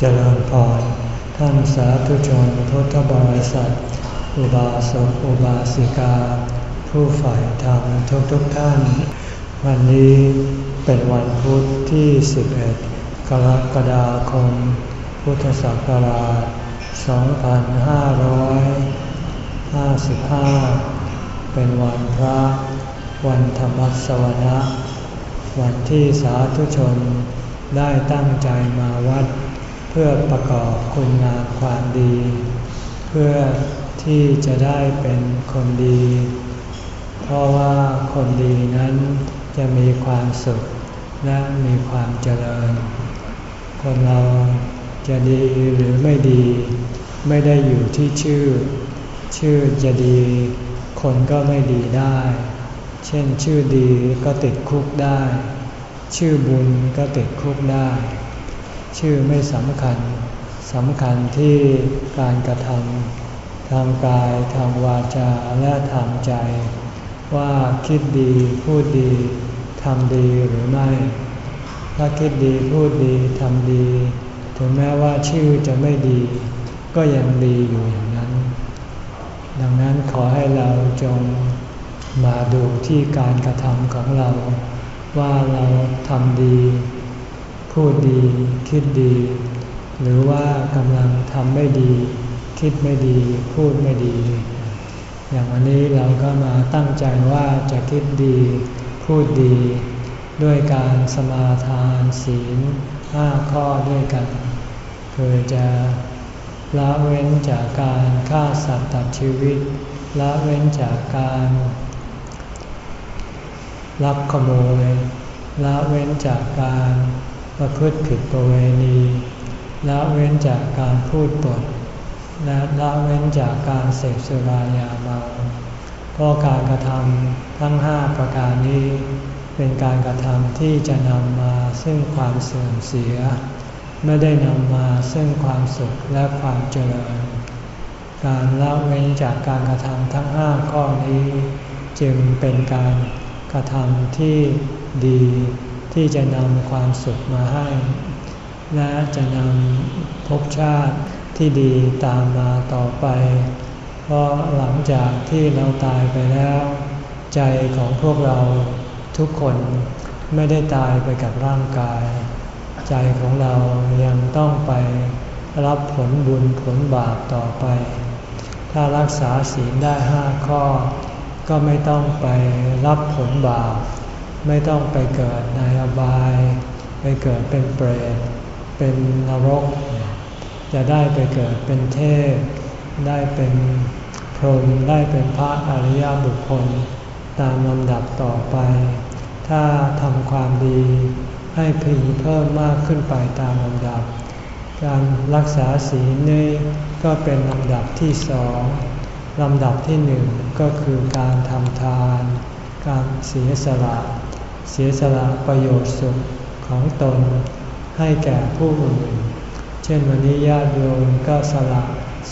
เจริญพรท่านสาธุชนพุทธบริษัท อุบาสกอุบาสิกา ผู้ฝ่ายธรรมทุกทุกท่าน วันนี้เป็นวันพุธที่ 11 กรกฎาคม พุทธศักราช 2555 เป็นวันพระ วันธรรมสวนะ วันที่สาธุชนได้ตั้งใจมาวัด พื่อประกอบคุณงามความดี เพื่อที่จะได้เป็นคนดี เพราะว่าคนดีนั้นจะมีความสุขและมีความเจริญ คนเราจะดีหรือไม่ดี ไม่ได้อยู่ที่ชื่อ ชื่อจะดี คนก็ไม่ดีได้ เช่นชื่อดีก็ติดคุกได้ ชื่อบุญก็ติดคุกได้ ชื่อไม่สำคัญสำคัญที่การกระทำทางกายทางวาจาและทางใจ ว่าคิดดีพูดดีทำดีหรือไม่ ถ้าคิดดีพูดดีทำดี ถึงแม้ว่าชื่อจะไม่ดี ก็ยังดีอยู่อย่างนั้น ดังนั้นขอให้เราจงมาดูที่การกระทำของเรา ว่าเราทำดี พูดดี คิดดี หรือว่ากำลังทำไม่ดี คิดไม่ดี พูดไม่ดี อย่างวันนี้เราก็มาตั้งใจว่าจะคิดดี พูดดี ด้วยการสมาทานศีลห้าข้อด้วยกันคือจะละเว้นจากการฆ่าสัตว์ตัดชีวิต ละเว้นจากการลักขโมยละเว้นจากการ ประพฤติผิดประเวณีละเว้นจากการพูดปดและละเว้นจากการเสพสุรายาเมาเพราะการกระทำทั้งห้าประการนี้ เป็นการกระทำที่จะนำมาซึ่งความเสื่อมเสีย ไม่ได้นำมาซึ่งความสุขและความเจริญ การละเว้นจากการกระทำทั้งห้าข้อนี้ จึงเป็นการกระทำที่ดี ที่จะนำความสุขมาให้ และจะนำภพชาติที่ดีตามมาต่อไป เพราะหลังจากที่เราตายไปแล้ว ใจของพวกเราทุกคนไม่ได้ตายไปกับร่างกาย ใจของเรายังต้องไปรับผลบุญผลบาปต่อไป ถ้ารักษาศีลได้ห้าข้อ ก็ไม่ต้องไปรับผลบาป ไม่ต้องไปเกิดในอบาย ไปเกิดเป็นเปรต เป็นนรก จะได้ไปเกิดเป็นเทพ ได้เป็นพรหม ได้เป็นพระอริยบุคคล ตามลำดับต่อไป ถ้าทำความดีให้พึงเพิ่มมากขึ้นไปตามลำดับ การรักษาศีลนี้ก็เป็นลำดับที่สองลำดับที่หนึ่งก็คือการทำทาน การเสียสละ เสียสละประโยชน์สุขของตนให้แก่ผู้อื่น เช่นวันนี้ญาติโยมก็สละ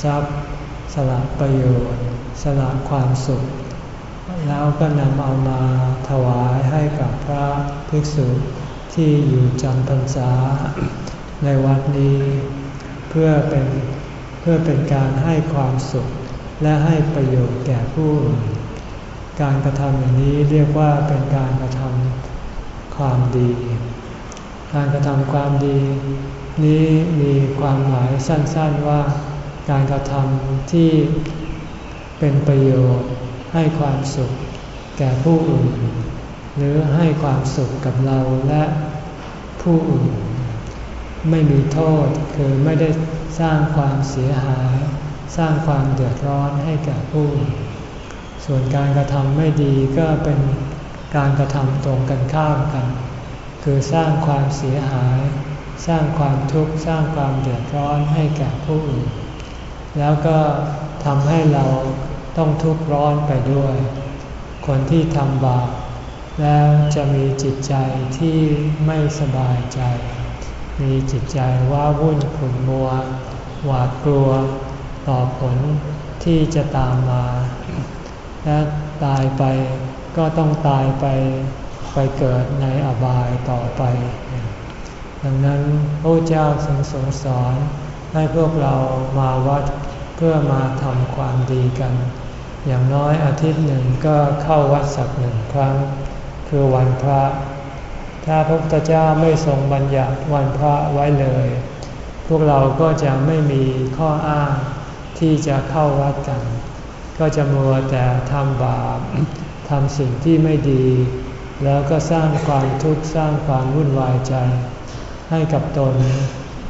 ทรัพย์ สละประโยชน์ สละความสุข แล้วก็นำเอามาถวายให้กับพระภิกษุที่อยู่จำพรรษาในวัดนี้ เพื่อเป็นเพื่อเป็นการให้ความสุขและให้ประโยชน์แก่ผู้อื่น การกระทำอย่างนี้เรียกว่าเป็นการกระทำความดี การกระทำความดี นี้มีความหมายสั้นๆว่า การกระทำที่เป็นประโยชน์ให้ความสุขแก่ผู้อื่น หรือให้ความสุขกับเราและผู้อื่น ไม่มีโทษคือไม่ได้สร้างความเสียหาย สร้างความเดือดร้อนให้แก่ผู้อื่น ส่วนการกระทำไม่ดีก็เป็นการกระทำตรงกันข้ามกัน คือสร้างความเสียหาย สร้างความทุกข์สร้างความเดือดร้อนให้แก่ผู้อื่น แล้วก็ทำให้เราต้องทุกข์ร้อนไปด้วย คนที่ทำบาปแล้วจะมีจิตใจที่ไม่สบายใจ มีจิตใจว่าวุ่นขุ่นมัว หวาดกลัวต่อผลที่จะตามมา และตายไปก็ต้องตายไปไปเกิดในอบายต่อไปดดังนั้นพระเจ้าทรงสงสอนให้พวกเรามาวัดเพื่อมาทำความดีกัน อย่างน้อยอาทิตย์หนึ่งก็เข้าวัดสักหนึ่งครั้ง คือวันพระ ถ้าพระพุทธเจ้าไม่ทรงบัญญัติวันพระไว้เลย พวกเราก็จะไม่มีข้ออ้างที่จะเข้าวัดกัน ก็จะมัวแต่ทำบาปทำสิ่งที่ไม่ดี แล้วก็สร้างความทุกข์สร้างความวุ่นวายใจ ให้กับตน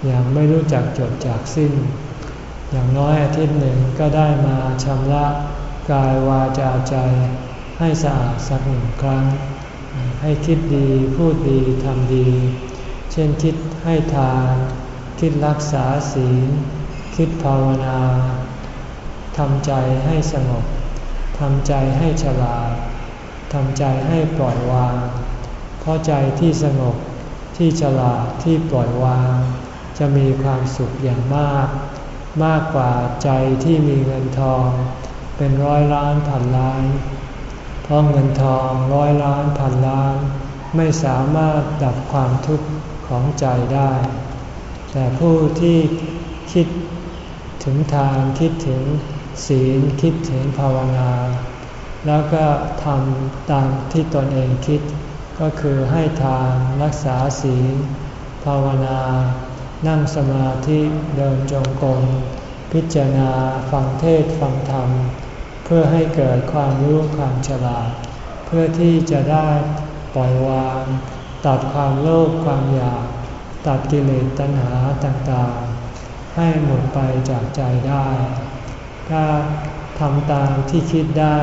อย่างไม่รู้จักจบจากสิ้น อย่างน้อยอาทิตย์หนึ่งก็ได้มาชำระกายวาจาใจให้สะอาดสักหนึ่งครั้ง ให้คิดดีพูดดีทำดี เช่นคิดให้ทาน คิดรักษาศีล คิดภาวนา ทำใจให้สงบ ทำใจให้ฉลาด ทำใจให้ปล่อยวาง เพราะใจที่สงบ ที่ฉลาด ที่ปล่อยวาง จะมีความสุขอย่างมาก มากกว่าใจที่มีเงินทอง เป็นร้อยล้านพันล้าน เพราะเงินทองร้อยล้านพันล้าน ไม่สามารถดับความทุกข์ของใจได้ แต่ผู้ที่คิดถึงทางคิดถึง ศีลคิดถึงภาวนา แล้วก็ทำตามที่ตนเองคิด ก็คือให้ทานรักษาศีล ภาวนา นั่งสมาธิเดินจงกรมพิจารณาฟังเทศฟังธรรม เพื่อให้เกิดความรู้ความฉลาด เพื่อที่จะได้ปล่อยวาง ตัดความโลภความอยาก ตัดกิเลสตัณหาต่างๆ ให้หมดไปจากใจได้ ถ้าทำตามที่คิดได้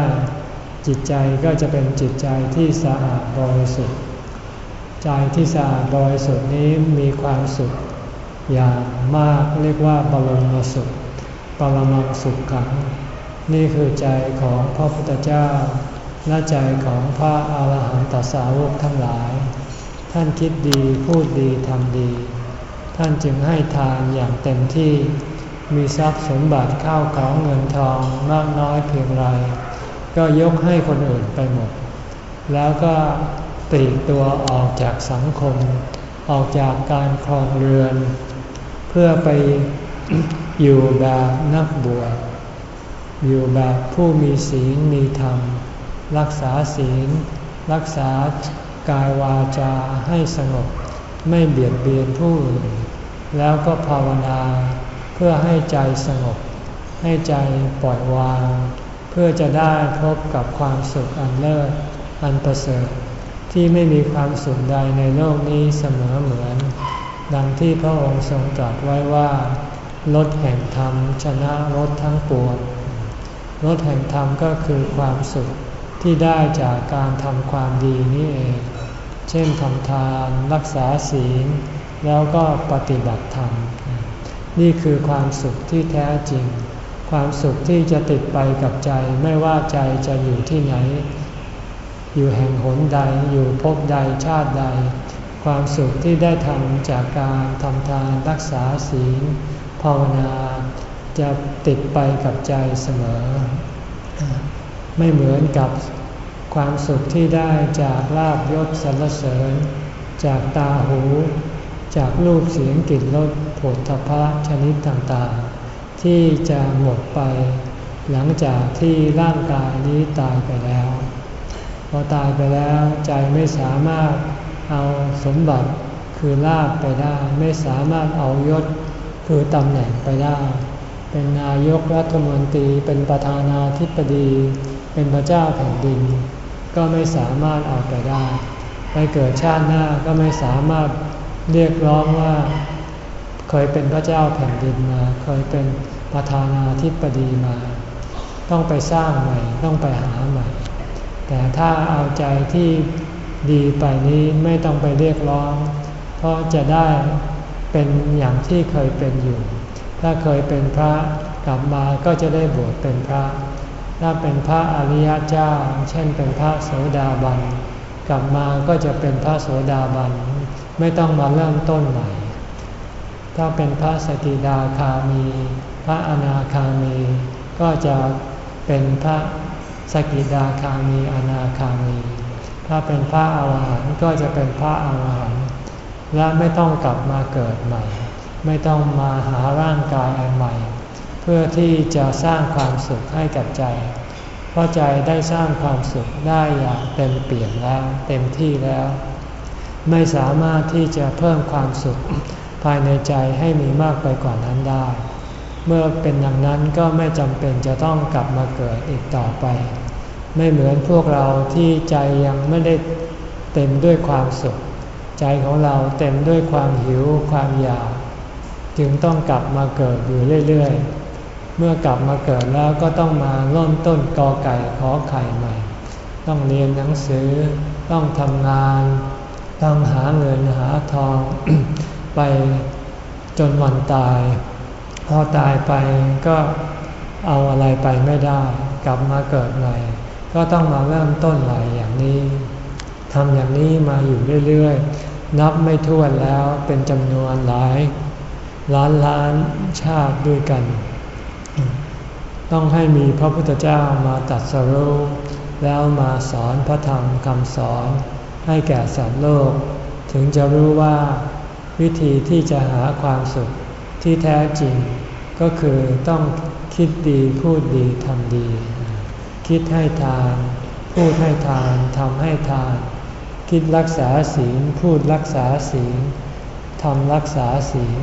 จิตใจก็จะเป็นจิตใจที่สะอาดบริสุทธิ์ ใจที่สะอาดบริสุทธิ์นี้มีความสุขอย่างมากเรียกว่าบรมสุขปรมังสุขขัง นี่คือใจของพระพุทธเจ้าและใจของพระอาหารหันตสาวกทั้งหลาย ท่านคิดดีพูดดีทำดี ท่านจึงให้ทานอย่างเต็มที่ มีทรัพย์สมบัติข้าวของเงินทองมากน้อยเพียงไร ก็ยกให้คนอื่นไปหมด แล้วก็ปลีกตัวออกจากสังคม ออกจากการครองเรือน เพื่อไปอยู่แบบนักบวชอยู่แบบผู้มีศีลมีธรรม รักษาศีล รักษากายวาจาให้สงบ ไม่เบียดเบียนผู้อื่น แล้วก็ภาวนา พื่อให้ใจสงบ ให้ใจปล่อยวาง เพื่อจะได้พบกับความสุขอันเลิศอันประเสริฐที่ไม่มีความสุขใดในโลกนี้เสมอเหมือน ดังที่พระองค์ทรงตรัสไว้ว่ารถแห่งธรรมชนะรถทั้งปวงรถแห่งธรรมก็คือความสุขที่ได้จากการทำความดีนี่เอง เช่นทำทานรักษาศีล แล้วก็ปฏิบัติธรรม นี่คือความสุขที่แท้จริง ความสุขที่จะติดไปกับใจไม่ว่าใจจะอยู่ที่ไหน อยู่แห่งหนใดอยู่พบใดชาติใด ความสุขที่ได้ทำจากการทำทานรักษาศีลภาวนาจะติดไปกับใจเสมอ ไม่เหมือนกับความสุขที่ได้จากลาบยศสรรเสริญ จากตาหู จากรูปเสียงกลิ่นรส ผลทพะชนิดต่างๆ ที่จะหมดไป หลังจากที่ร่างกายนี้ตายไปแล้ว พอตายไปแล้วใจไม่สามารถเอาสมบัติคือลาบไปได้ ไม่สามารถเอายศคือตำแหน่งไปได้ เป็นนายกรัฐมนตรีเป็นประธานาธิบดี เป็นพระเจ้าแผ่นดิน ก็ไม่สามารถเอาไปได้ ไปเกิดชาติหน้าก็ไม่สามารถเรียกร้องว่า เคยเป็นพระเจ้าแผ่นดินมา เคยเป็นประธานาธิบดีมา ต้องไปสร้างใหม่ ต้องไปหาใหม่ แต่ถ้าเอาใจที่ดีไปนี้ไม่ต้องไปเรียกร้อง เพราะจะได้เป็นอย่างที่เคยเป็นอยู่ ถ้าเคยเป็นพระกลับมาก็จะได้บวชเป็นพระ ถ้าเป็นพระอริยเจ้า เช่นเป็นพระโสดาบัน กลับมาก็จะเป็นพระโสดาบัน ไม่ต้องมาเริ่มต้นใหม่ ถ้าเป็นพระสกิดาคามี พระอนาคามี ก็จะเป็นพระสกิดาคามีอนาคามี ถ้าเป็นพระอาหารหันต์ก็จะเป็นพระอาหารหันต์และไม่ต้องกลับมาเกิดใหม่ ไม่ต้องมาหาร่างกายอันใหม่ เพื่อที่จะสร้างความสุขให้กับใจ เพราะใจได้สร้างความสุขได้อย่างเต็มเปี่ยมแล้ว เต็มที่แล้ว ไม่สามารถที่จะเพิ่มความสุข ภายในใจให้มีมากไปกว่านั้นได้ เมื่อเป็นอย่างนั้นก็ไม่จำเป็นจะต้องกลับมาเกิดอีกต่อไป ไม่เหมือนพวกเราที่ใจยังไม่ได้เต็มด้วยความสุข ใจของเราเต็มด้วยความหิวความอยาก จึงต้องกลับมาเกิดอยู่เรื่อยๆ เมื่อกลับมาเกิดแล้วก็ต้องมาเริ่มต้นกอไก่ขอไข่ใหม่ ต้องเรียนหนังสือ ต้องทำงาน ต้องหาเงินหาทอง ไปจนวันตาย พอตายไปก็เอาอะไรไปไม่ได้ กลับมาเกิดใหม่ ก็ต้องมาเริ่มต้นใหม่อย่างนี้ทำอย่างนี้มาอยู่เรื่อยๆ นับไม่ถ้วนแล้วเป็นจำนวนหลาย ล้านล้านชาติด้วยกัน ต้องให้มีพระพุทธเจ้ามาตัดสรุปแล้วมาสอนพระธรรมคำสอนให้แก่สัตว์โลก ถึงจะรู้ว่า วิธีที่จะหาความสุขที่แท้จริง ก็คือต้องคิดดีพูดดีทำดี คิดให้ทาน พูดให้ทานทำให้ทาน คิดรักษาศีลพูดรักษาศีลทำรักษาศีล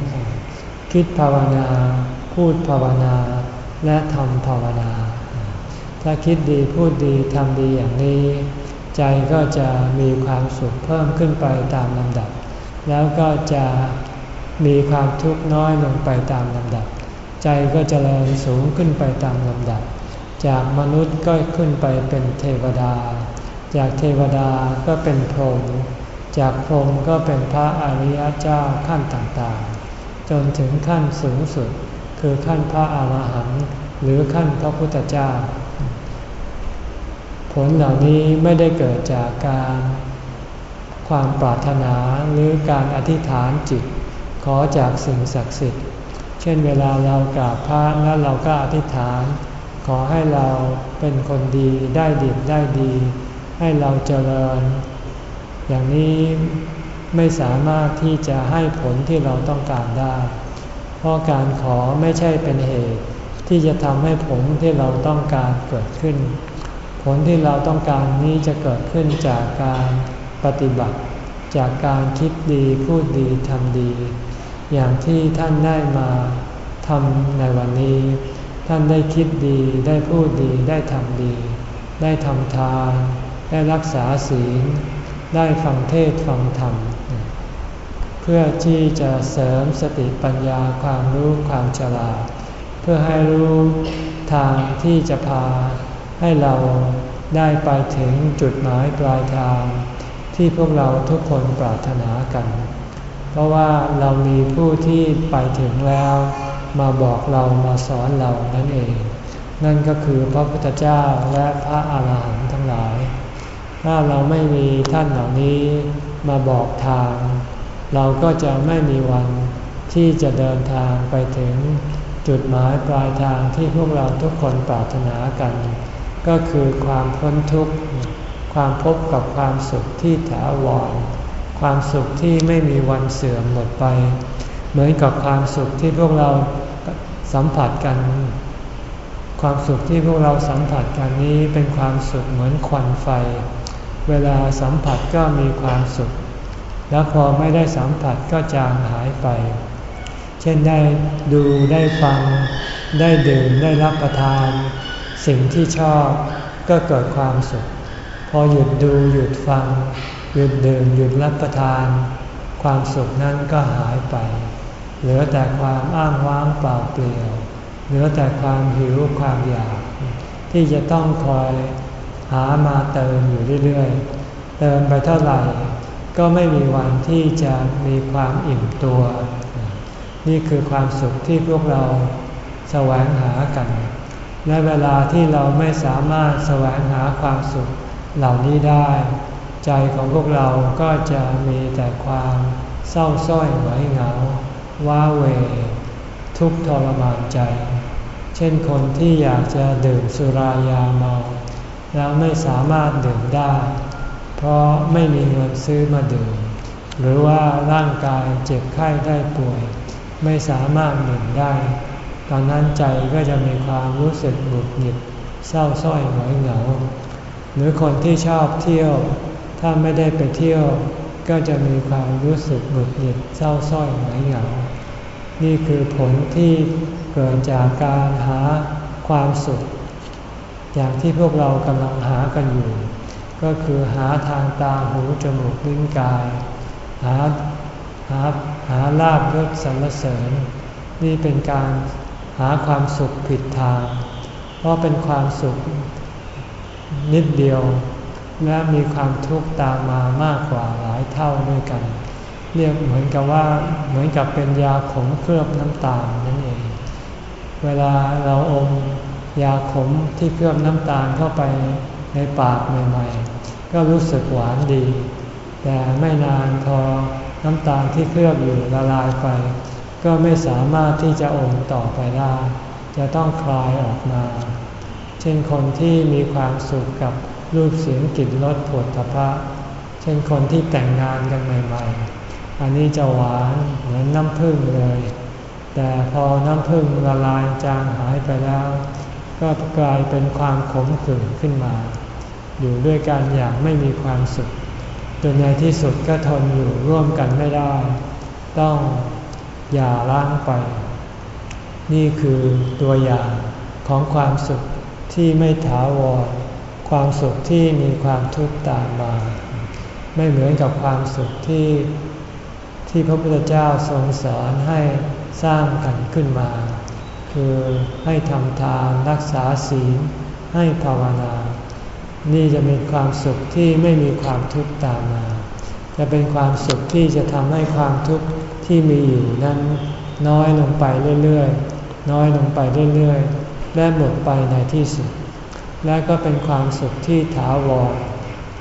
คิดภาวนา พูดภาวนา และทำภาวนา ถ้าคิดดีพูดดีทำดีอย่างนี้ ใจก็จะมีความสุขเพิ่มขึ้นไปตามลำดับ แล้วก็จะมีความทุกข์น้อยลงไปตามลำดับ ใจก็จะเริญสูงขึ้นไปตามลำดับ จากมนุษย์ก็ขึ้นไปเป็นเทวดา จากเทวดาก็เป็นพรหมจากพรหมก็เป็นพระอริยเจ้าขั้นต่างๆ จนถึงขั้นสูงสุดคือขั้นพระอาหารหันต์หรือขั้นพระพุทธเจ้า ผลเหล่านี้ไม่ได้เกิดจากการ ความปรารถนาหรือการอธิษฐานจิต ขอจากสิ่งศักดิ์สิทธิ์ เช่นเวลาเรากราบพระแล้วเราก็อธิษฐาน ขอให้เราเป็นคนดีได้ดีได้ดี ให้เราเจริญ อย่างนี้ไม่สามารถที่จะให้ผลที่เราต้องการได้ เพราะการขอไม่ใช่เป็นเหตุ ที่จะทำให้ผลที่เราต้องการเกิดขึ้น ผลที่เราต้องการนี้จะเกิดขึ้นจากการ ปฏิบัติจากการคิดดีพูดดีทำดี อย่างที่ท่านได้มาทำในวันนี้ ท่านได้คิดดีได้พูดดีได้ทำดี ได้ทำทาน ได้รักษาศีล ได้ฟังเทศฟังธรรม เพื่อที่จะเสริมสติปัญญาความรู้ความฉลาด เพื่อให้รู้ทางที่จะพาให้เราได้ไปถึงจุดหมายปลายทาง ที่พวกเราทุกคนปรารถนากัน เพราะว่าเรามีผู้ที่ไปถึงแล้วมาบอกเรามาสอนเรานั่นเอง นั่นก็คือพระพุทธเจ้าและพระอาหารหันต์ทั้งหลาย ถ้าเราไม่มีท่านเหล่านี้มาบอกทาง เราก็จะไม่มีวันที่จะเดินทางไปถึงจุดหมายปลายทางที่พวกเราทุกคนปรารถนากัน ก็คือความพ้นทุกข์ ความพบกับความสุขที่ถาวร ความสุขที่ไม่มีวันเสื่อมหมดไป เหมือนกับความสุขที่พวกเราสัมผัสกัน ความสุขที่พวกเราสัมผัสกันนี้เป็นความสุขเหมือนควันไฟ เวลาสัมผัสก็มีความสุข แล้วพอไม่ได้สัมผัสก็จางหายไป เช่นได้ดูได้ฟัง ได้ดื่มได้รับประทาน สิ่งที่ชอบก็เกิดความสุข พอหยุดดูหยุดฟัง หยุดดื่มหยุดรับประทาน ความสุขนั้นก็หายไป เหลือแต่ความอ้างว้างเปล่าเปลี่ยว เหลือแต่ความหิวความอยาก ที่จะต้องคอยหามาเติมอยู่เรื่อยๆ เติมไปเท่าไหร่ ก็ไม่มีวันที่จะมีความอิ่มตัว นี่คือความสุขที่พวกเราแสวงหากัน และเวลาที่เราไม่สามารถแสวงหาความสุข เหล่านี้ได้ ใจของพวกเราก็จะมีแต่ความเศร้าส้อยหงอยเหงา ว้าเว ทุกทรมานใจ เช่นคนที่อยากจะดื่มสุรายาเมา แล้วไม่สามารถดื่มได้ เพราะไม่มีเงินซื้อมาดื่ม หรือว่าร่างกายเจ็บไข้ได้ป่วย ไม่สามารถหนุนได้ ตอนนั้นใจก็จะมีความรู้สึกหงุดหงิดเศร้าส้อยหงอยเหงา หรือคนที่ชอบเที่ยว ถ้าไม่ได้ไปเที่ยว ก็จะมีความรู้สึกหงุดหงิดเศร้าส้อยหงอยเหงา นี่คือผลที่เกิดจากการหาความสุข อย่างที่พวกเรากำลังหากันอยู่ ก็คือหาทางตาหูจมูกลิ้นกาย หาหาหาลาบยศสรรเสริญ นี่เป็นการหาความสุขผิดทาง เพราะเป็นความสุข นิดเดียว และมีความทุกข์ตามมามากกว่าหลายเท่าด้วยกัน เรียกเหมือนกับว่าเหมือนกับเป็นยาขมเคลือบน้ำตาลนั่นเอง เวลาเราอมยาขมที่เคลือบน้ำตาลเข้าไปในปากใหม่ๆ ก็รู้สึกหวานดี แต่ไม่นานพอน้ำตาลที่เคลือบอยู่ละลายไป ก็ไม่สามารถที่จะอมต่อไปได้ จะต้องคลายออกมา เช่นคนที่มีความสุขกับรูปเสียงกลิ่นรสผลทพะ เช่นคนที่แต่งงานกันใหม่ ๆ อันนี้จะหวานเหมือนน้ำผึ้งเลย แต่พอน้ำผึ้งละลายจางหายไปแล้ว ก็กลายเป็นความขมขื่นขึ้นมา อยู่ด้วยกันอย่างไม่มีความสุขจนในที่สุดก็ทนอยู่ร่วมกันไม่ได้ ต้องอย่าล้างไป นี่คือตัวอย่างของความสุข ที่ไม่ถาวร ความสุขที่มีความทุกข์ตามมา ไม่เหมือนกับความสุขที่ที่พระพุทธเจ้าทรงสอนให้สร้างกันขึ้นมา คือให้ทำทานรักษาศีลให้ภาวนา นี่จะเป็นความสุขที่ไม่มีความทุกข์ตามมา จะเป็นความสุขที่จะทำให้ความทุกข์ที่มีอยู่นั้นน้อยลงไปเรื่อยๆ น้อยลงไปเรื่อยๆ และหมดไปในที่สุด และก็เป็นความสุขที่ถาวร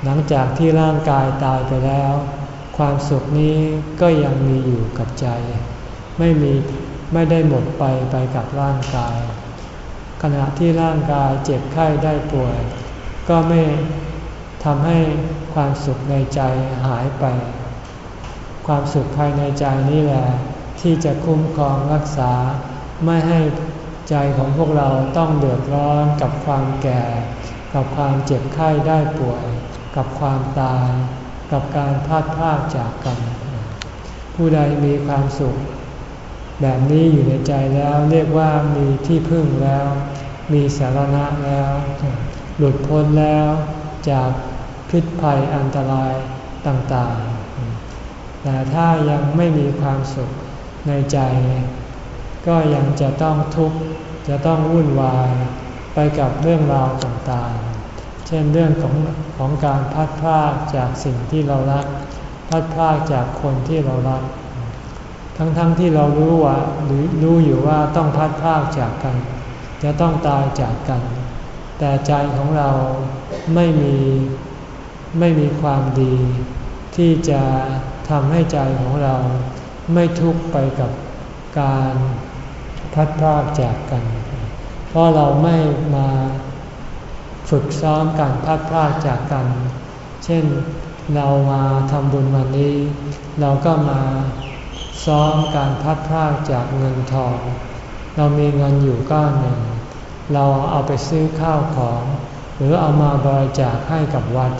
หลังจากที่ร่างกายตายไปแล้ว ความสุขนี้ก็ยังมีอยู่กับใจ ไม่มีไม่ได้หมดไปไปกับร่างกาย ขณะที่ร่างกายเจ็บไข้ได้ป่วย ก็ไม่ทำให้ความสุขในใจหายไป ความสุขภายในใจนี่แหละที่จะคุ้มครองรักษาไม่ให้ ใจของพวกเราต้องเดือดร้อนกับความแก่ กับความเจ็บไข้ได้ป่วย กับความตาย กับการพลาดพลาดจากกัน ผู้ใดมีความสุข แบบนี้อยู่ในใจแล้วเรียกว่ามีที่พึ่งแล้ว มีสารณะแล้ว หลุดพ้นแล้วจากพิษภัยอันตรายต่างๆ แต่ถ้ายังไม่มีความสุขในใจ ก็ยังจะต้องทุกข์ จะต้องวุ่นวายไปกับเรื่องราวต่างๆ เช่นเรื่องของของการพัดพลาดจากสิ่งที่เรารัก พัดพลาดจากคนที่เรารัก ทั้งๆทที่เรารู้ว่าหรือรู้อยู่ว่าต้องพัดพลากจากกัน จะต้องตายจากกัน แต่ใจของเราไม่มีไม่มีความดี ที่จะทำให้ใจของเราไม่ทุกข์ไปกับการ พัดพากจากกัน เพราะเราไม่มาฝึกซ้อมการพัดพากจากกัน เช่นเรามาทำบุญวันนี้ เราก็มาซ้อมการพัดพรากจากเงินทอง เรามีเงินอยู่ก้อนหนึ่ง เราเอาไปซื้อข้าวของ หรือเอามาบริจาคให้กับวัด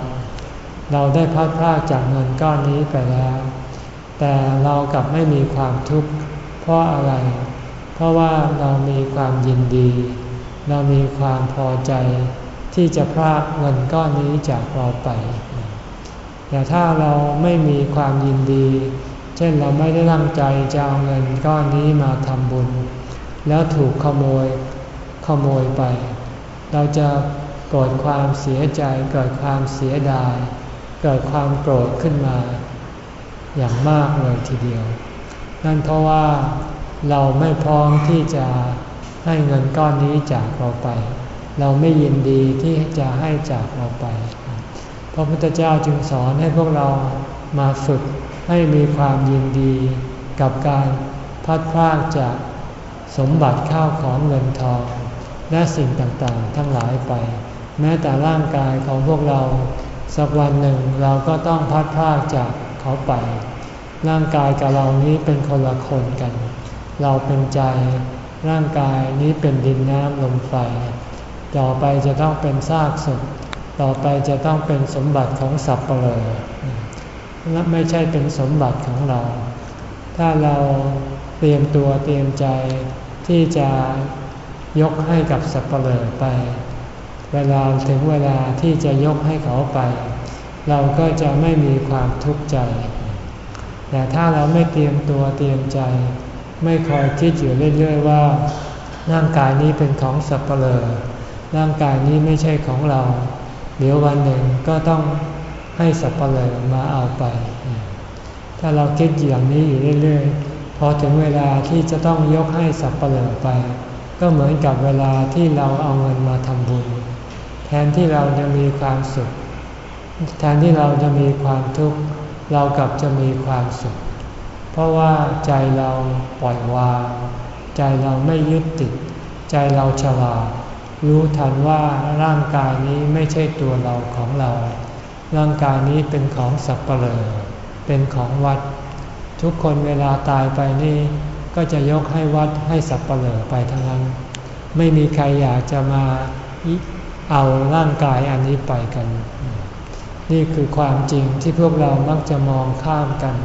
เราได้พัดพรากจากเงินก้อนนี้ไปแล้ว แต่เรากลับไม่มีความทุกข์เพราะอะไร เพราะว่าเรามีความยินดี เรามีความพอใจ ที่จะพรากเงินก้อนนี้จากเราไปแต่ถ้าเราไม่มีความยินดี เช่นเราไม่ได้ตั้งใจจะเอาเงินก้อนนี้มาทำบุญ แล้วถูกขโมยขโมยไป เราจะเกิดความเสียใจเกิดความเสียดาย เกิดความโกรธขึ้นมา อย่างมากเลยทีเดียว นั่นเพราะว่า เราไม่พร้อมที่จะให้เงินก้อนนี้จากเราไป เราไม่ยินดีที่จะให้จากเราไป พระพุทธเจ้าจึงสอนให้พวกเรามาฝึกให้มีความยินดีกับการพัดพากจากสมบัติข้าวของเงินทอง และสิ่งต่างๆ ทั้งหลายไป แม้แต่ร่างกายของพวกเราสักวันหนึ่งเราก็ต้องพัดพากจากเขาไป ร่างกายกับเรานี้เป็นคนละคนกัน เราเป็นใจ ร่างกายนี้เป็นดินน้ำลมไฟ ต่อไปจะต้องเป็นซากศพต่อไปจะต้องเป็นสมบัติของสัตว์เปลือและไม่ใช่เป็นสมบัติของเรา ถ้าเราเตรียมตัวเตรียมใจที่จะยกให้กับสัตว์เปลือไป เวลาถึงเวลาที่จะยกให้เขาไป เราก็จะไม่มีความทุกข์ใจ แต่ถ้าเราไม่เตรียมตัวเตรียมใจ ไม่คอยคิดอยู่เรื่อยๆว่า ร่างกายนี้เป็นของสัตว์เปลือร่างกายนี้ไม่ใช่ของเรา เดี๋ยววันหนึ่งก็ต้องให้สัพเพลมาเอาไป ถ้าเราคิดอย่างนี้อยู่เรื่อยๆ พอถึงเวลาที่จะต้องยกให้สัพเพลไป ก็เหมือนกับเวลาที่เราเอาเงินมาทำบุญ แทนที่เราจะมีความสุข แทนที่เราจะมีความทุกข์ เรากลับจะมีความสุข ราะว่าใจเราปล่อยวาง ใจเราไม่ยึดติด ใจเราฉลาด รู้ทันว่าร่างกายนี้ไม่ใช่ตัวเราของเรา ร่างกายนี้เป็นของสัพเปลอเป็นของวัด ทุกคนเวลาตายไปนี่ก็จะยกให้วัดให้สัพเปลอไปทั้งนั้น ไม่มีใครอยากจะมาเอาร่างกายอันนี้ไปกัน นี่คือความจริงที่พวกเรามักจะมองข้ามกัน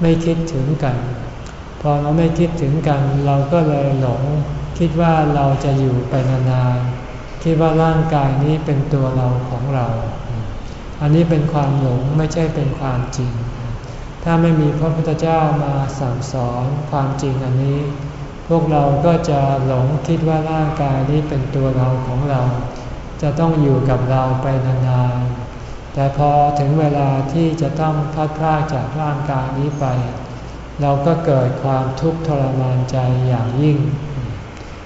ไม่คิดถึงกัน พอเราไม่คิดถึงกัน เราก็เลยหลง คิดว่าเราจะอยู่ไปนานๆคิดว่าร่างกายนี้เป็นตัวเราของเรา อันนี้เป็นความหลงไม่ใช่เป็นความจริง ถ้าไม่มีพระพุทธเจ้ามาสั่งสอนความจริงอันนี้ พวกเราก็จะหลงคิดว่าร่างกายนี้เป็นตัวเราของเรา จะต้องอยู่กับเราไปนานๆ แต่พอถึงเวลาที่จะต้องพัดพรากจากร่างกายนี้ไป เราก็เกิดความทุกข์ทรมานใจอย่างยิ่ง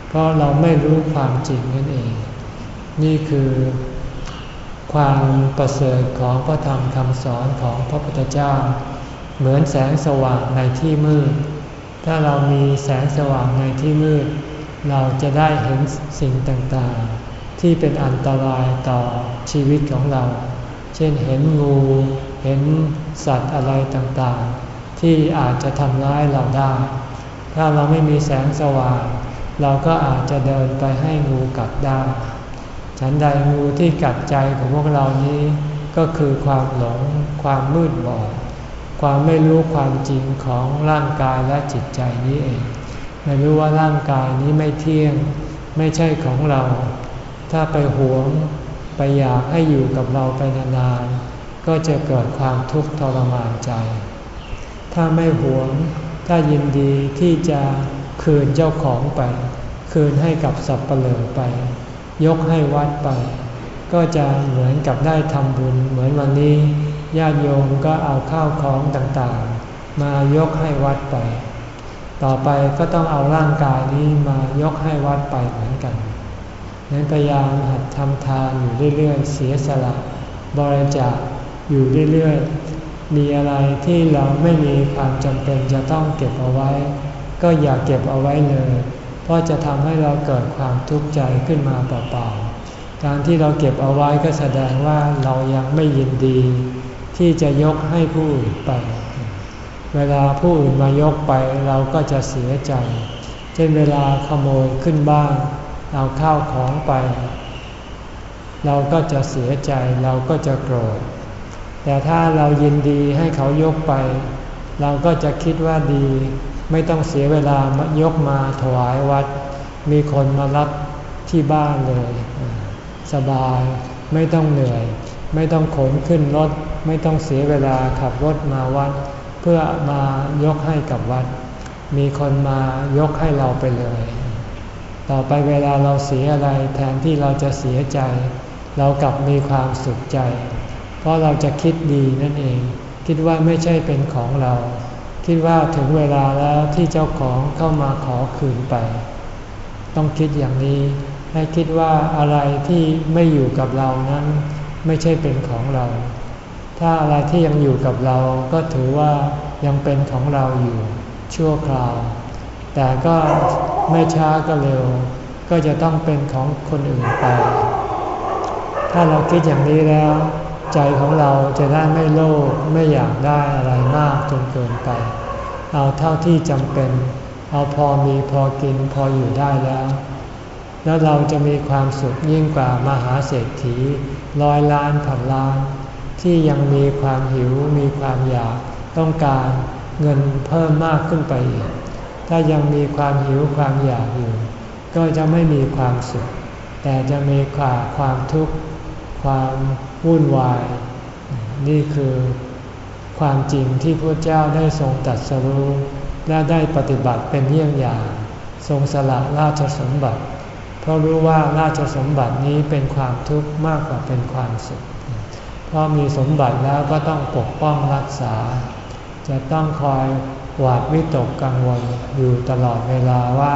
เพราะเราไม่รู้ความจริงนั่นเอง นี่คือความประเสริฐของพระธรรมคำสอนของพระพุทธเจ้า เหมือนแสงสว่างในที่มืด ถ้าเรามีแสงสว่างในที่มืด เราจะได้เห็นสิ่งต่างๆ ที่เป็นอันตรายต่อชีวิตของเรา เช่นเห็นงูเห็นสัตว์อะไรต่างๆ ที่อาจจะทำร้ายเราได้ ถ้าเราไม่มีแสงสว่าง เราก็อาจจะเดินไปให้งูกัดได้ ฉันใดงูที่กัดใจของพวกเรานี้ ก็คือความหลง ความมืดบอด ความไม่รู้ความจริงของร่างกายและจิตใจนี้เอง ไม่รู้ว่าร่างกายนี้ไม่เที่ยง ไม่ใช่ของเรา ถ้าไปหวง ไปอยากให้อยู่กับเราไปนานๆ ก็จะเกิดความทุกข์ทรมานใจ ถ้าไม่หวง ถ้ายินดีที่จะคืนเจ้าของไป คืนให้กับสับเปลือไป ยกให้วัดไป ก็จะเหมือนกับได้ทำบุญ เหมือนวันนี้ญาติโยมก็เอาข้าวของต่างๆ มายกให้วัดไป ต่อไปก็ต้องเอาร่างกายนี้มายกให้วัดไปเหมือนกัน นั้นพยายามหัดทำทานอยู่เรื่อยๆ เสียสละบริจาคอยู่เรื่อยๆ มีอะไรที่เราไม่มีความจำเป็นจะต้องเก็บเอาไว้ ก็อย่าเก็บเอาไว้เลย เพราะจะทำให้เราเกิดความทุกข์ใจขึ้นมาเปล่าๆ การที่เราเก็บเอาไว้ก็แสดงว่าเรายังไม่ยินดี ที่จะยกให้ผู้อื่นไป เวลาผู้อื่นมายกไปเราก็จะเสียใจ เช่นเวลาขโมยขึ้นบ้าน เอาข้าวของไป เราก็จะเสียใจเราก็จะโกรธ แต่ถ้าเรายินดีให้เขายกไป เราก็จะคิดว่าดีไม่ต้องเสียเวลายกมาถวายวัด มีคนมารับที่บ้านเลย สบายไม่ต้องเหนื่อย ไม่ต้องขนขึ้นรถ ไม่ต้องเสียเวลาขับรถมาวัด เพื่อมายกให้กับวัด มีคนมายกให้เราไปเลย ต่อไปเวลาเราเสียอะไรแทนที่เราจะเสียใจ เรากลับมีความสุขใจ เพราะเราจะคิดดีนั่นเอง คิดว่าไม่ใช่เป็นของเรา คิดว่าถึงเวลาแล้วที่เจ้าของเข้ามาขอคืนไป ต้องคิดอย่างนี้ ให้คิดว่าอะไรที่ไม่อยู่กับเรานั้น ไม่ใช่เป็นของเรา ถ้าอะไรที่ยังอยู่กับเราก็ถือว่ายังเป็นของเราอยู่ชั่วคราว แต่ก็ไม่ช้าก็เร็ว ก็จะต้องเป็นของคนอื่นไป ถ้าเราคิดอย่างนี้แล้ว ใจของเราจะได้ไม่โลภไม่อยากได้อะไรมากจนเกินไป เอาเท่าที่จำเป็น เอาพอมีพอกินพออยู่ได้แล้ว แล้วเราจะมีความสุขยิ่งกว่ามหาเศรษฐีร้อยล้านพันล้าน ที่ยังมีความหิวมีความอยากต้องการเงินเพิ่มมากขึ้นไปอีก ถ้ายังมีความหิวความอยากอยู่ ก็จะไม่มีความสุข แต่จะมีความความทุกข์ ความวุ่นวาย นี่คือความจริงที่พระเจ้าได้ทรงตัดสรู้และได้ปฏิบัติเป็นเยี่ยงอย่าง ทรงสละราชสมบัติ เพราะรู้ว่าราชสมบัตินี้เป็นความทุกข์มากกว่าเป็นความสุข เพราะมีสมบัติแล้วก็ต้องปกป้องรักษา จะต้องคอย หวาดวิตกกังวลอยู่ตลอดเวลาว่า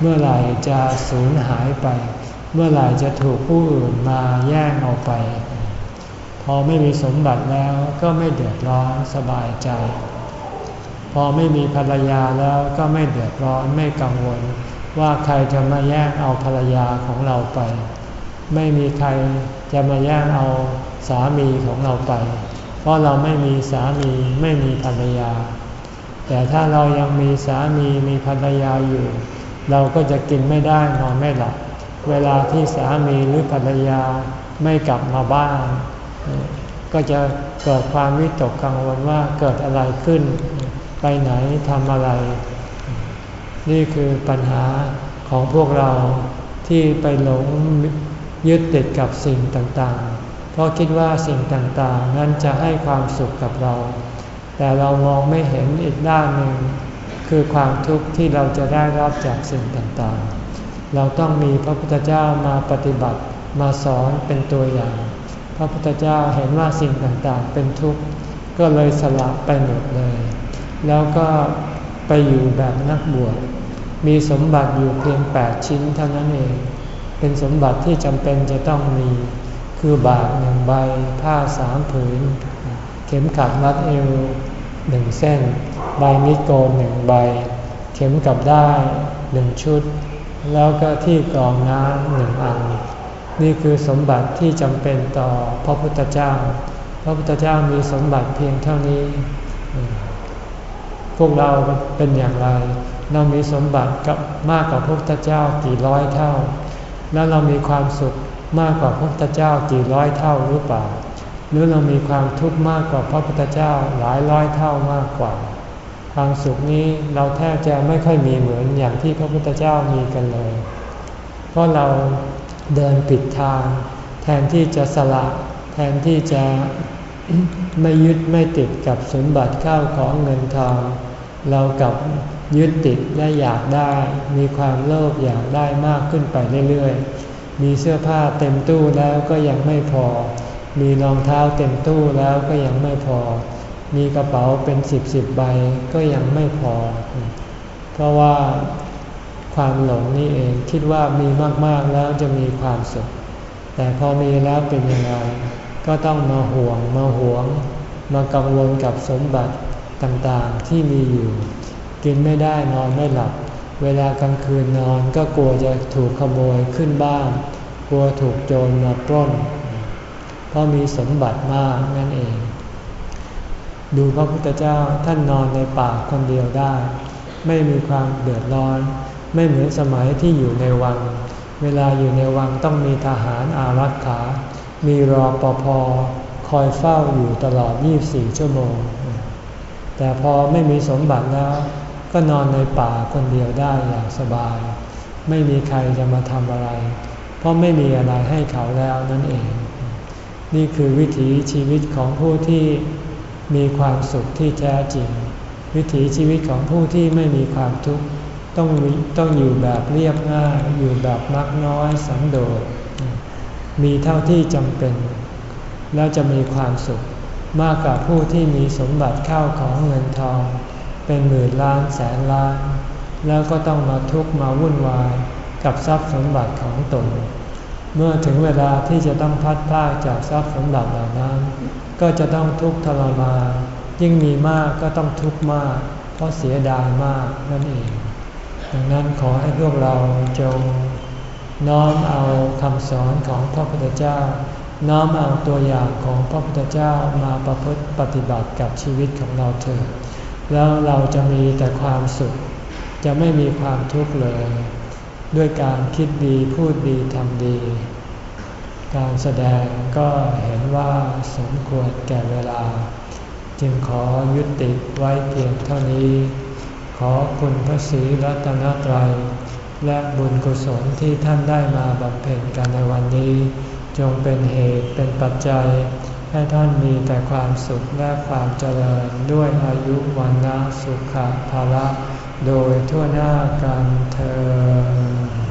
เมื่อไหร่จะสูญหายไป เมื่อไหร่จะถูกผู้อื่นมาแย่งเอาไป พอไม่มีสมบัติแล้วก็ไม่เดือดร้อนสบายใจ พอไม่มีภรรยาแล้วก็ไม่เดือดร้อนไม่กังวล ว่าใครจะมาแย่งเอาภรรยาของเราไป ไม่มีใครจะมาแย่งเอาสามีของเราไป เพราะเราไม่มีสามีไม่มีภรรยา แต่ถ้าเรายังมีสามีมีภรรยาอยู่ เราก็จะกินไม่ได้นอนไม่หลับ เวลาที่สามีหรือภรรยาไม่กลับมาบ้าน ก็จะเกิดความวิตกกังวลว่าเกิดอะไรขึ้น ไปไหนทำอะไร นี่คือปัญหาของพวกเราที่ไปหลงยึดติดกับสิ่งต่างๆ เพราะคิดว่าสิ่งต่างๆ นั้นจะให้ความสุขกับเรา แต่เรามองไม่เห็นอีกด้านหนึ่ง คือความทุกข์ที่เราจะได้รับจากสิ่งต่างๆ เราต้องมีพระพุทธเจ้ามาปฏิบัติมาสอนเป็นตัวอย่าง พระพุทธเจ้าเห็นว่าสิ่งต่างๆ เป็นทุกข์ก็เลยสละไปหมดเลย แล้วก็ไปอยู่แบบนักบวชมีสมบัติอยู่เพียงแปดชิ้นเท่านั้นเอง เป็นสมบัติที่จำเป็นจะต้องมี คือบาทหนึ่งใบ ผ้าสามผืน ข็มขัดมัดเอวหนึ่งเส้น ใบมิโกนหนึ่งใบ เข็มกับได้หนึ่งชุด แล้วก็ที่กรองน้ำหนึ่งอัน นี่คือสมบัติที่จำเป็นต่อพระพุทธเจ้า พระพุทธเจ้ามีสมบัติเพียงเท่านี้ พวกเราเป็นอย่างไร เรามีสมบัติกับมากกว่าพระพุทธเจ้ากี่ร้อยเท่า แล้วเรามีความสุขมากกว่าพระพุทธเจ้ากี่ร้อยเท่าหรือเปล่า หรือเรามีความทุกข์มากกว่าพระพุทธเจ้าหลายร้อยเท่ามากกว่า ความสุขนี้เราแทบจะไม่ค่อยมีเหมือนอย่างที่พระพุทธเจ้ามีกันเลย เพราะเราเดินผิดทาง แทนที่จะสละ แทนที่จะไม่ยึดไม่ติดกับสมบัติข้าวของเงินทอง เรากับยึดติดและอยากได้ มีความโลภอยากได้มากขึ้นไปเรื่อยๆ มีเสื้อผ้าเต็มตู้แล้วก็ยังไม่พอ มีรองเท้าเต็มตู้แล้วก็ยังไม่พอ มีกระเป๋าเป็นสิบสิบใบก็ยังไม่พอ เพราะว่าความหลงนี่เองคิดว่ามีมาก ๆ แล้วจะมีความสุข แต่พอมีแล้วเป็นยังไง ก็ต้องมาห่วง มาหวง มากังวลกับสมบัติต่างๆที่มีอยู่ กินไม่ได้นอนไม่หลับ เวลากลางคืนนอนก็กลัวจะถูกขโมยขึ้นบ้าน กลัวถูกโจรมาปล้น เพราะมีสมบัติมากนั่นเอง ดูพระพุทธเจ้าท่านนอนในป่าคนเดียวได้ ไม่มีความเดือดร้อน ไม่เหมือนสมัยที่อยู่ในวัง เวลาอยู่ในวังต้องมีทหารอารักขา มีรอปภคอยเฝ้าอยู่ตลอด 24 ชั่วโมง แต่พอไม่มีสมบัติแล้ว ก็นอนในป่าคนเดียวได้อย่างสบาย ไม่มีใครจะมาทำอะไร เพราะไม่มีอะไรให้เขาแล้วนั่นเอง นี่คือวิถีชีวิตของผู้ที่มีความสุขที่แท้จริง วิถีชีวิตของผู้ที่ไม่มีความทุกข์ต้องต้องอยู่แบบเรียบง่าย อยู่แบบมักน้อยสันโดษมีเท่าที่จำเป็น แล้วจะมีความสุขมากกว่าผู้ที่มีสมบัติเข้าของเงินทอง เป็นหมื่นล้านแสนล้าน แล้วก็ต้องมาทุกข์มาวุ่นวายกับทรัพย์สมบัติของตน เมื่อถึงเวลาที่จะต้องพัดพากจากทรัพย์สมบัติเหล่านั้น ก็จะต้องทุกข์ทรมานยิ่งมีมากก็ต้องทุกข์มาก เพราะเสียดายมากนั่นเอง ดังนั้นขอให้พวกเราจงน้อมเอาคำสอนของพระพุทธเจ้า น้อมเอาตัวอย่างของพระพุทธเจ้ามาประพฤติปฏิบัติกับชีวิตของเราเถิดแล้วเราจะมีแต่ความสุข จะไม่มีความทุกข์เลย ด้วยการคิดดีพูดดีทำดี การแสดงก็เห็นว่าสมควรแก่เวลา จึงขอยุติไว้เพียงเท่านี้ ขอคุณพระศรีรัตนตรัย และบุญกุศลที่ท่านได้มาบำเพ็ญกันในวันนี้ จงเป็นเหตุเป็นปัจจัย ให้ท่านมีแต่ความสุขและความเจริญด้วยอายุวันนะสุขภาละ โดยทั่วหน้ากันเธอ